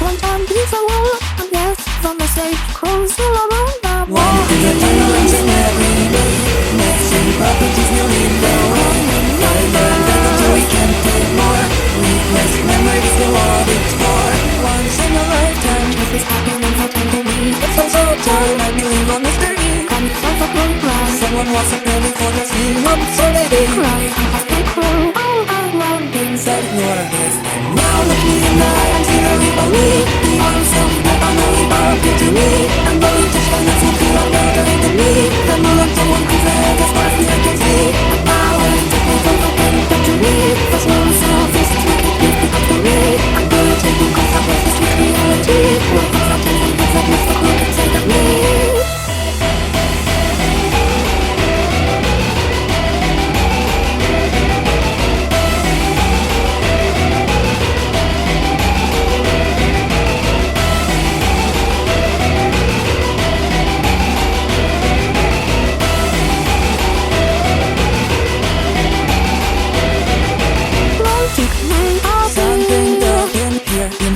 one time is a wall. And yes, from the message crawls all around the One wall. is a timelines in every day Mixing properties will lead the way Five and back until we can't take more Replace memories with what it's for Once in a lifetime This is happening for time to me. It's all so time, I believe on mystery Come from the program. Someone wasn't ready for the scene What's already Cry, I they crawl all around inside ignore this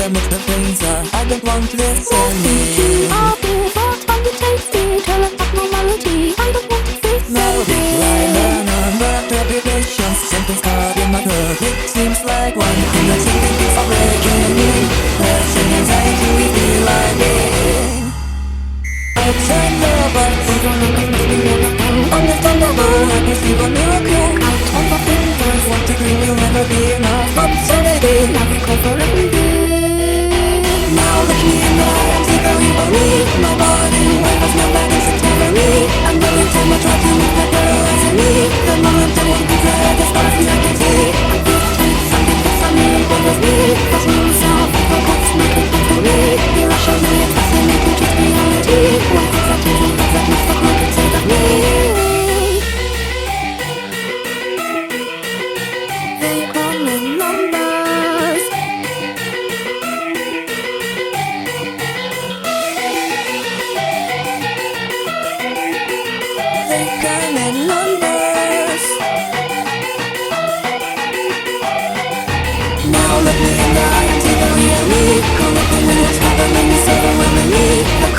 here in the are I don't want this I'll be but on the tasty. Tell it abnormality. I don't want to face Melody it. line and number reputations Something's caught in my throat It seems like one thing that something on breaking in Pressing anxiety we feel like being Outside the box Understandable I perceive a miracle Out. One degree will never be enough Absurdity Never cover everything. In numbers Now me in the eye and see the real me Call up the what's happening is overwhelming me The